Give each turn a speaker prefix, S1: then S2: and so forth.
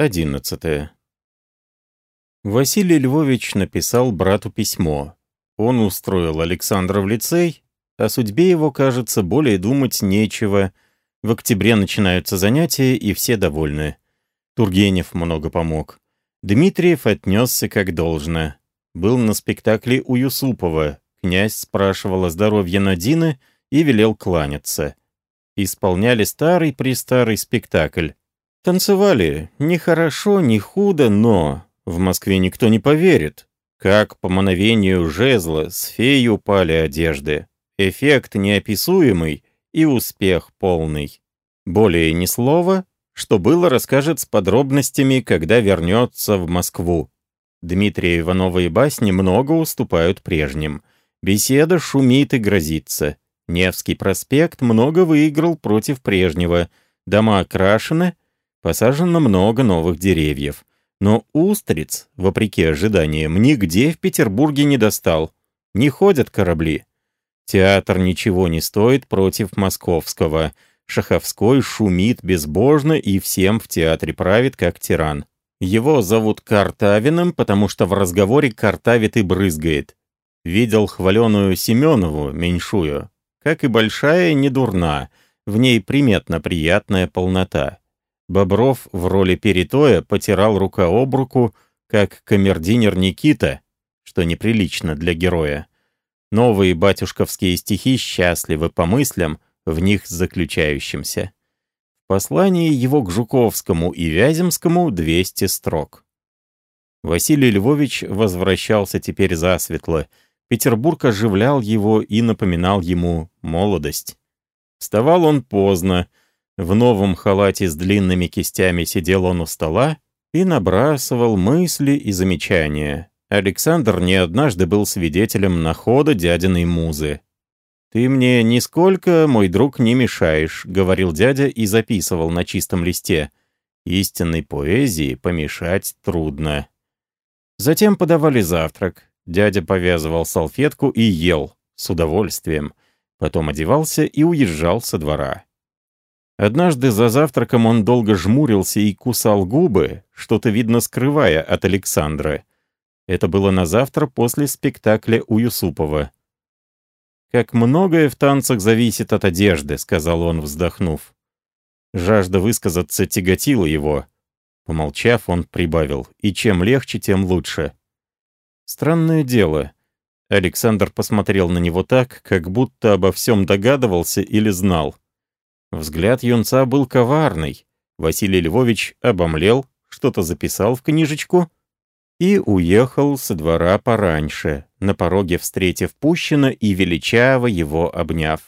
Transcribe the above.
S1: 11. Василий Львович написал брату письмо. Он устроил Александра в лицей, о судьбе его, кажется, более думать нечего. В октябре начинаются занятия, и все довольны. Тургенев много помог. Дмитриев отнесся как должно. Был на спектакле у Юсупова. Князь спрашивал о здоровье Надины и велел кланяться. Исполняли старый-престарый спектакль. Танцевали не хорошо, не худо, но в Москве никто не поверит. Как по мановению жезла с феей упали одежды. Эффект неописуемый и успех полный. Более ни слова, что было, расскажет с подробностями, когда вернется в Москву. Дмитрия Ивановой басни много уступают прежним. Беседа шумит и грозится. Невский проспект много выиграл против прежнего. Дома окрашены, Посажено много новых деревьев. Но устриц, вопреки ожиданиям, нигде в Петербурге не достал. Не ходят корабли. Театр ничего не стоит против московского. Шаховской шумит безбожно и всем в театре правит как тиран. Его зовут Картавиным, потому что в разговоре картавит и брызгает. Видел хваленую Семенову, меньшую. Как и большая, не дурна. В ней приметна приятная полнота. Бобров в роли перетоя потирал рука об руку, как камердинер Никита, что неприлично для героя. Новые батюшковские стихи счастливы по мыслям, в них заключающимся. В послании его к Жуковскому и Вяземскому 200 строк. Василий Львович возвращался теперь засветло. Петербург оживлял его и напоминал ему молодость. Вставал он поздно, в новом халате с длинными кистями сидел он у стола и набрасывал мысли и замечания. Александр не однажды был свидетелем находа дядиной музы. «Ты мне нисколько, мой друг, не мешаешь», — говорил дядя и записывал на чистом листе. «Истинной поэзии помешать трудно». Затем подавали завтрак. Дядя повязывал салфетку и ел, с удовольствием. Потом одевался и уезжал со двора. Однажды за завтраком он долго жмурился и кусал губы, что-то, видно, скрывая от Александра. Это было на завтра после спектакля у Юсупова. «Как многое в танцах зависит от одежды», — сказал он, вздохнув. Жажда высказаться тяготила его. Помолчав, он прибавил, «И чем легче, тем лучше». Странное дело. Александр посмотрел на него так, как будто обо всем догадывался или знал. Взгляд юнца был коварный. Василий Львович обомлел, что-то записал в книжечку и уехал со двора пораньше, на пороге встретив Пущина и величаво его обняв.